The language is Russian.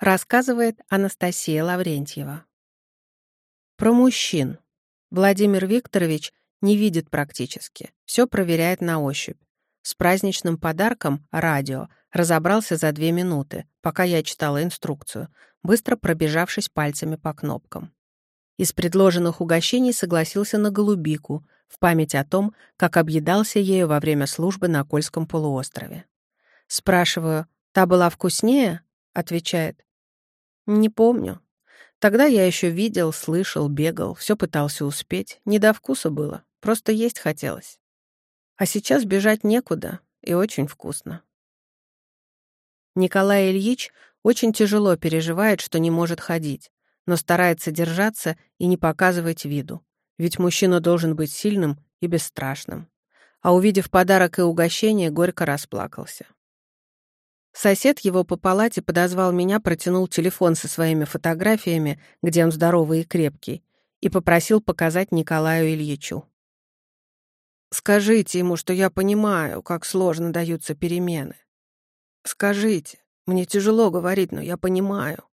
Рассказывает Анастасия Лаврентьева. Про мужчин. Владимир Викторович не видит практически. Все проверяет на ощупь. С праздничным подарком радио разобрался за две минуты, пока я читала инструкцию, быстро пробежавшись пальцами по кнопкам. Из предложенных угощений согласился на голубику, в память о том, как объедался ею во время службы на Кольском полуострове. Спрашиваю, «Та была вкуснее?» — отвечает, «Не помню. Тогда я еще видел, слышал, бегал, все пытался успеть. Не до вкуса было, просто есть хотелось. А сейчас бежать некуда, и очень вкусно». Николай Ильич очень тяжело переживает, что не может ходить, но старается держаться и не показывать виду. Ведь мужчина должен быть сильным и бесстрашным. А увидев подарок и угощение, горько расплакался. Сосед его по палате подозвал меня, протянул телефон со своими фотографиями, где он здоровый и крепкий, и попросил показать Николаю Ильичу. «Скажите ему, что я понимаю, как сложно даются перемены. Скажите, мне тяжело говорить, но я понимаю.